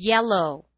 yellow.